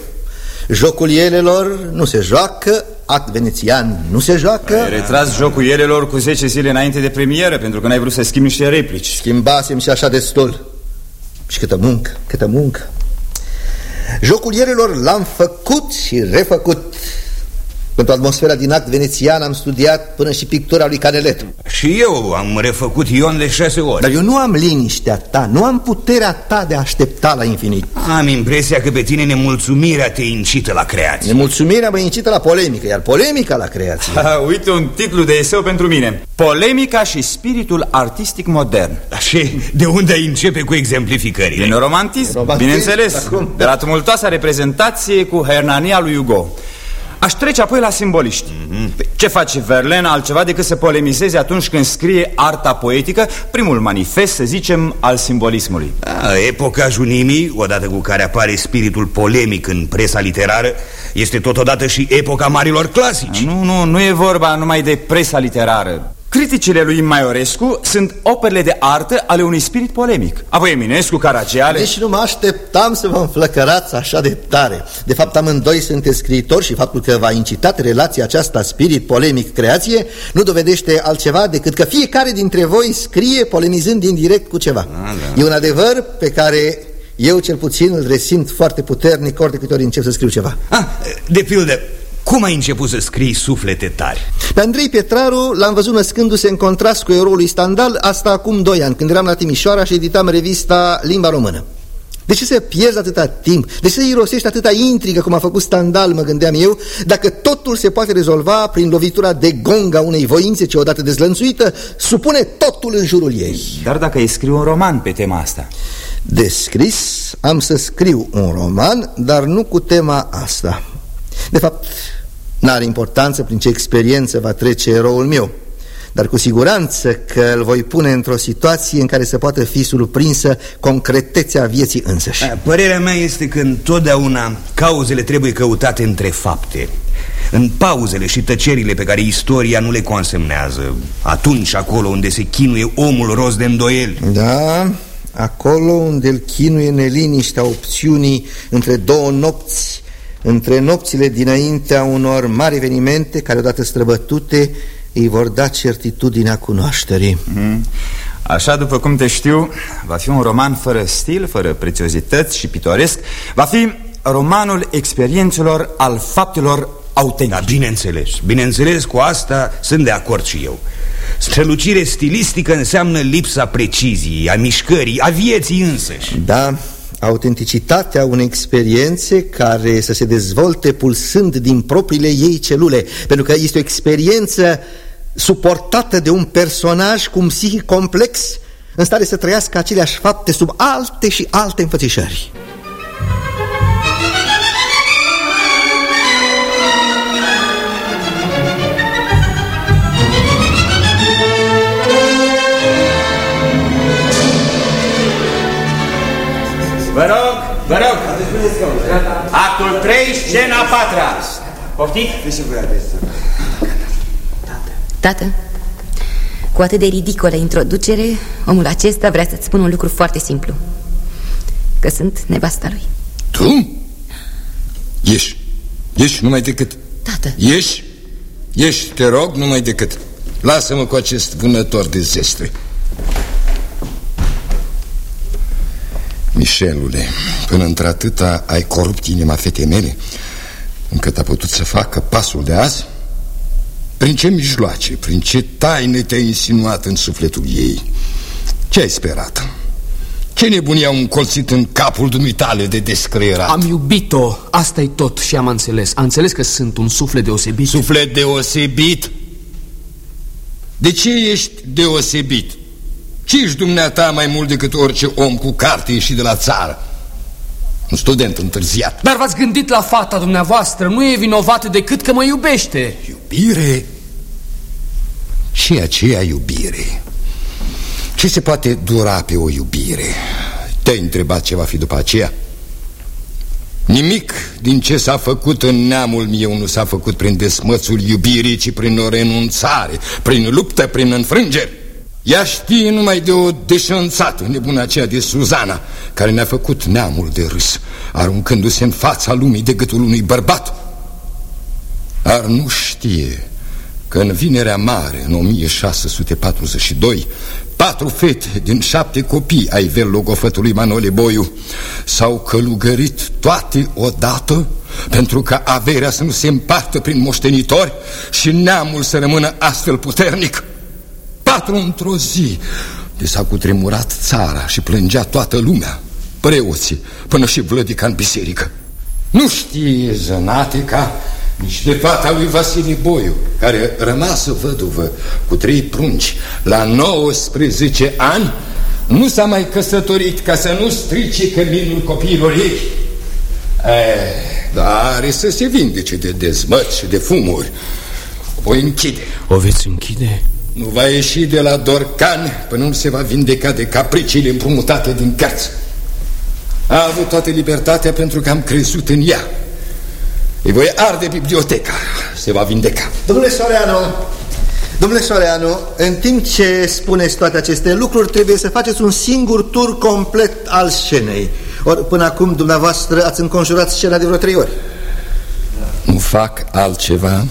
Speaker 6: Jocul elelor nu se joacă Act venețian nu se joacă.
Speaker 17: Ai retras jocul elelor cu 10 zile înainte de premieră Pentru că n-ai vrut să schimbi niște replici.
Speaker 6: Schimbasem și așa destul. Și câtă muncă, câtă muncă. Jocul elelor l-am făcut și refăcut Pentru atmosfera din act venețian am studiat până și pictura lui Canelet
Speaker 5: Și eu am refăcut Ion de șase ori.
Speaker 6: Dar eu nu am liniștea ta, nu am puterea ta de a aștepta la infinit.
Speaker 5: Am impresia că pe tine nemulțumirea te incită la creație.
Speaker 6: Nemulțumirea mă incită la polemică, iar polemica la creație.
Speaker 17: Ha, Uite un titlu de eseu pentru mine. Polemica și spiritul artistic modern.
Speaker 5: Și de unde începe cu exemplificările?
Speaker 17: Din romantism, romantism bineînțeles. De la tumultoasa reprezentație cu Hernania lui Hugo Aș trece apoi la simboliști. Mm -hmm. Ce face Verlaine altceva decât să polemizeze atunci când scrie arta poetică Primul manifest, să zicem, al simbolismului?
Speaker 5: A, Epoca junimii, odată cu care apare spiritul polemic în presa literară Este totodată și epoca marilor clasici.
Speaker 17: Nu, nu, nu e vorba numai de presa literară Criticile lui Maiorescu sunt operele de artă ale unui spirit polemic. Apoi Eminescu, Caragiale.
Speaker 6: Deci nu mă așteptam să vă înflăcărați așa de tare De fapt amândoi sunteți scriitori și faptul că v-a incitat relația aceasta spirit polemic creație Nu dovedește altceva decât că fiecare dintre voi scrie polemizând indirect cu ceva. A, da. E un adevăr pe care eu cel puțin îl resimt foarte puternic ori de câte ori încep să scriu ceva.
Speaker 5: Ah, De pildă, cum ai început să scrii suflete tari?
Speaker 6: Pe Andrei Petraru l-am văzut născându-se în contrast cu eroul lui Standal Asta acum doi ani, când eram la Timișoara și editam revista Limba Română de ce să pierzi atâta timp? De ce să irosești atâta intrigă cum a făcut Standal, mă gândeam eu, dacă totul se poate rezolva prin lovitura de gonga unei voințe ce odată dezlănțuită supune totul în jurul ei?
Speaker 17: Dar dacă îi scriu un roman pe tema asta?
Speaker 6: De scris am să scriu un roman, dar nu cu tema asta. De fapt, N-are importanță prin ce experiență va trece eroul meu. Dar cu siguranță că îl voi pune într-o situație în care să poată fi surprinsă concretețea vieții însăși.
Speaker 5: Părerea mea este că întotdeauna cauzele trebuie căutate între fapte. În pauzele și tăcerile pe care istoria nu le consemnează Atunci acolo unde se chinuie omul rost de îndoieli
Speaker 6: Da, acolo unde îl chinuie neliniștea opțiunii între două nopți între nopțile dinaintea unor mari evenimente care odată străbătute îi vor da certitudinea cunoașterii. Mm.
Speaker 17: Așa după cum te știu, va fi un roman fără stil, fără prețiozități și pitoresc, va fi romanul experiențelor al faptelor autentice.
Speaker 5: Da, bineînțeles, bineînțeles, cu asta sunt de acord și eu. Strălucire stilistică înseamnă lipsa preciziei, a mișcării, a vieții însăși.
Speaker 6: Da, autenticitatea unei experiențe care să se dezvolte pulsând din propriile ei celule, pentru că este o experiență suportată de un personaj cu un psihic complex, în stare să trăiască aceleași fapte sub alte și alte înfățișări.
Speaker 18: Actul 3, scena 4 Poftiți?
Speaker 4: Tată, cu atât de ridicolă introducere, omul acesta vrea să-ți spun un lucru foarte simplu. Că sunt nevasta lui.
Speaker 8: Tu? Ieși. Ieși numai decât.
Speaker 4: Tată.
Speaker 8: Ieși. Ieși, te rog, numai decât. Lasă-mă cu acest vânător de zestre. Michelule, până într-atâta ai corupt inima fetei mele Încât a putut să facă pasul de azi Prin ce mijloace, prin ce taine te-ai insinuat în sufletul ei Ce ai sperat? Ce nebunie au încolțit în capul dumitale de descreierat?
Speaker 7: Am iubit-o, asta e tot și am înțeles Am înțeles că sunt un suflet deosebit
Speaker 8: Suflet deosebit? De ce ești deosebit? Ce ești dumneata mai mult decât orice om cu carte ieșit de la țară? Un student întârziat
Speaker 7: Dar v-ați gândit la fata dumneavoastră Nu e vinovată decât că mă iubește
Speaker 8: Iubire? Ce aceea iubire? Ce se poate dura pe o iubire? Te-ai întrebat ce va fi după aceea? Nimic din ce s-a făcut în neamul meu nu s-a făcut prin desmățul iubirii, ci prin o renunțare, prin luptă, prin înfrângeri. Ea știe numai de o deșanțată nebună aceea de Suzana Care ne-a făcut neamul de râs Aruncându-se în fața lumii de gâtul unui bărbat. Dar nu știe că în Vinerea Mare, în 1642 Patru fete din șapte copii ai velogofătului Manole Boiu S-au călugărit toate odată Pentru ca averea să nu se împartă prin moștenitori Și neamul să rămână astfel puternic Patru într-o zi. De s-a cutremurat țara și plângea toată lumea Preoții, până și vlădica în biserică. Nu știe Zănatica nici de fata lui Vasile Boiu Care rămasă văduvă cu trei prunci. La 19 ani Nu s-a mai căsătorit ca să nu strice căminul copiilor ei. E, Dar are să se vindece de dezmăt și de fumuri. O închide.
Speaker 7: O veți închide?
Speaker 8: Nu va ieși de la Dorcan Până nu se va vindeca de capriciile împrumutate din cărți. A avut toată libertatea pentru că am crezut în ea. Îi voi arde biblioteca. Se va vindeca.
Speaker 6: Domnule Soreanu Domnule Soreanu, în timp ce spuneți toate aceste lucruri Trebuie să faceți un singur tur complet al scenei. Ori până acum dumneavoastră ați înconjurat scena de vreo trei ori.
Speaker 8: Nu fac altceva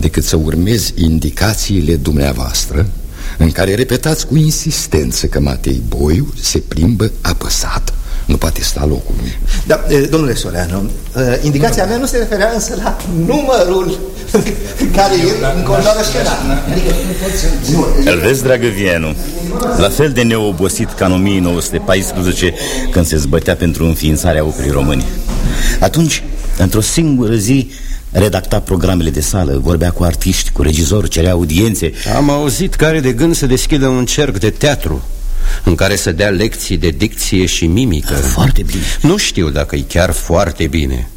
Speaker 8: decât să urmez indicațiile dumneavoastră În care repetați cu insistență că Matei Boiu se plimbă apăsat. Nu poate sta locul lui.
Speaker 6: Da, domnule Soleanu, indicația mea nu se referea însă la numărul care e înconjoară scena
Speaker 1: Îl vezi, dragă Vienu, la fel de neobosit ca în 1914 când se zbătea pentru înființarea operei români. Atunci, într-o singură zi, redacta programele de sală, vorbea cu artiști, cu regizori, cerea audiențe.
Speaker 19: Am auzit că are de gând să deschidă un cerc de teatru în care să dea lecții de dicție și mimică.
Speaker 1: Foarte bine.
Speaker 19: Nu știu dacă e chiar foarte bine.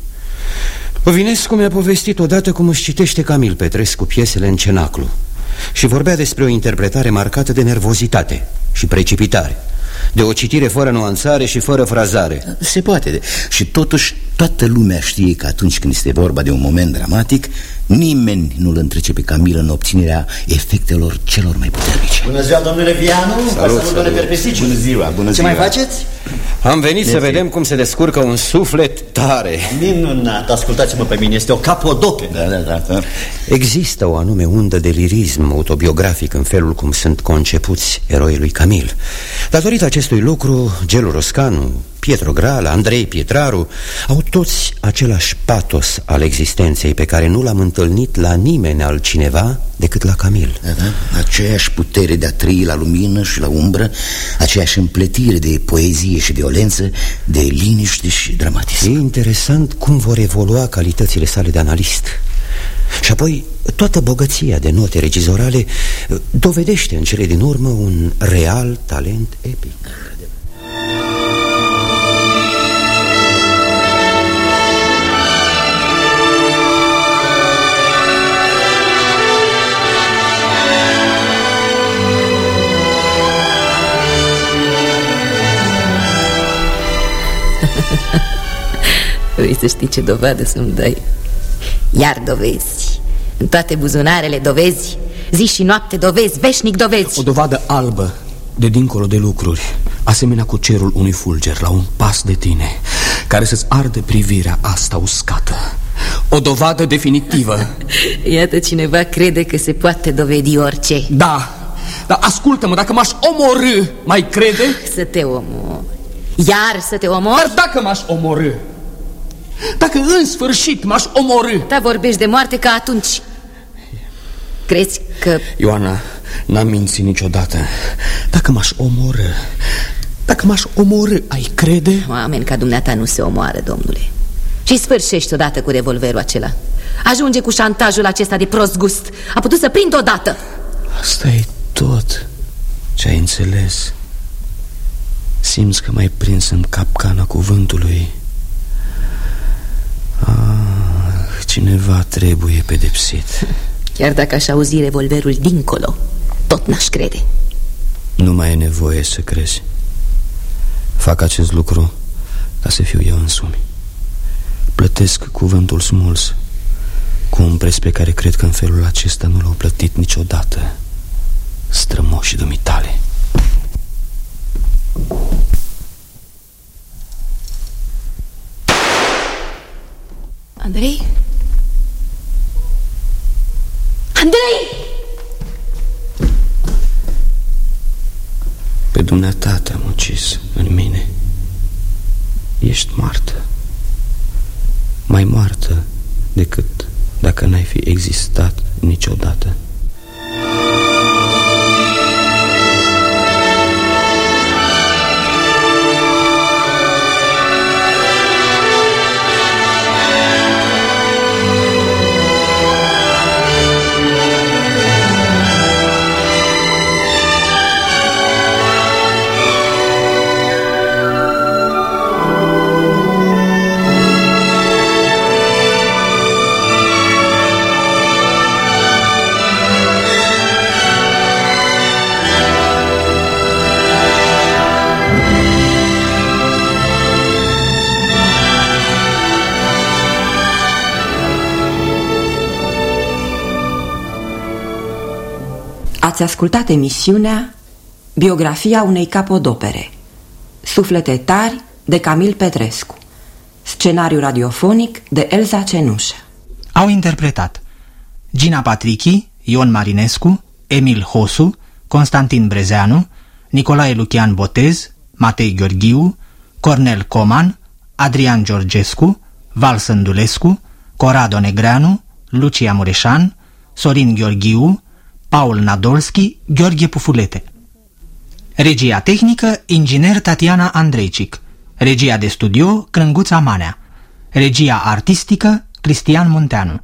Speaker 19: Ovinescu mi-a povestit odată cum își citește Camil Petrescu piesele în cenaclu Și vorbea despre o interpretare marcată de nervozitate și precipitare de o citire fără nuanțare și fără frazare
Speaker 1: Se poate Și totuși toată lumea știe că atunci când este vorba de un moment dramatic Nimeni nu-l întrece pe Camil în obținerea efectelor celor mai puternice
Speaker 10: Bună ziua, domnule Vianu
Speaker 1: Salut, salut. salut. Bună ziua, bună
Speaker 10: Ce
Speaker 1: ziua
Speaker 10: mai faceți?
Speaker 19: Am venit să vedem cum se descurcă un suflet tare.
Speaker 10: Minunat, ascultați-mă pe mine, este o capodoperă
Speaker 1: da, da, da, da.
Speaker 19: Există o anume undă de lirism autobiografic în felul cum sunt concepuți eroii lui Camil. Datorită acestui lucru, Gelu Roscanu, Pietro Grala, Andrei Pietraru Au toți același patos al existenței pe care nu l-am întâlnit la nimeni altcineva decât la Camil
Speaker 1: da, da. Aceeași putere de a trăi la lumină și la umbră Aceeași împletire de poezie și violență De liniște și dramatism
Speaker 19: E interesant cum vor evolua calitățile sale de analist și apoi toată bogăția de note regizorale dovedește în cele din urmă un real talent epic.
Speaker 4: Vrei să știți ce dovadă să-mi dai? Iar dovezi. În toate buzunarele dovezi. Zi și noapte dovezi, veșnic dovezi.
Speaker 7: O dovadă albă de dincolo de lucruri Asemenea cu cerul unui fulger La un pas de tine Care să-ți arde privirea asta uscată. O dovadă definitivă.
Speaker 4: Iată cineva crede că se poate dovedi orice.
Speaker 11: Da, dar ascultă-mă, dacă m-aș omorâ, mai crede?
Speaker 4: Să te omor Iar să te omor?
Speaker 11: Dar dacă m-aș omorâ Dacă în sfârșit m-aș omorâ.
Speaker 4: Da, vorbești de moarte ca atunci. Crezi că...
Speaker 7: Ioana, n-am mințit niciodată. Dacă m-aș omorâ Dacă m-aș omorâ, ai crede?
Speaker 4: Oameni ca dumneata nu se omoară, domnule. Și sfârșești odată cu revolverul acela. Ajunge cu șantajul acesta de prost gust. A putut să prind odată.
Speaker 7: Asta e tot ce ai înțeles. Simți că m-ai prins în capcana cuvântului ah, Cineva trebuie pedepsit.
Speaker 4: Chiar dacă aș auzi revolverul dincolo Tot n-aș crede.
Speaker 7: Nu mai e nevoie să crezi. Fac acest lucru ca să fiu eu însumi. Plătesc cuvântul smuls Cu un preț pe care cred că în felul acesta nu l-au plătit niciodată Strămoșii dumitale
Speaker 4: Andrei? Andrei!
Speaker 7: dumneata te-am ucis în mine Ești moartă Mai moartă decât dacă n-ai fi existat niciodată
Speaker 2: Ați ascultat emisiunea Biografia unei capodopere. Suflete tari de Camil Petrescu. Scenariu radiofonic de Elza Cenușă.
Speaker 20: Au interpretat Gina Patrichi, Ion Marinescu, Emil Hosu, Constantin Brezeanu, Nicolae Lucian Botez, Matei Gheorghiu, Cornel Coman, Adrian Georgescu, Val Sândulescu, Corado Negreanu, Lucia Mureșan, Sorin Gheorghiu, Paul Nadolski, Gheorghe Pufulete. Regia tehnică, inginer Tatiana Andreicic. Regia de studio, Crânguța Manea. Regia artistică, Cristian Munteanu.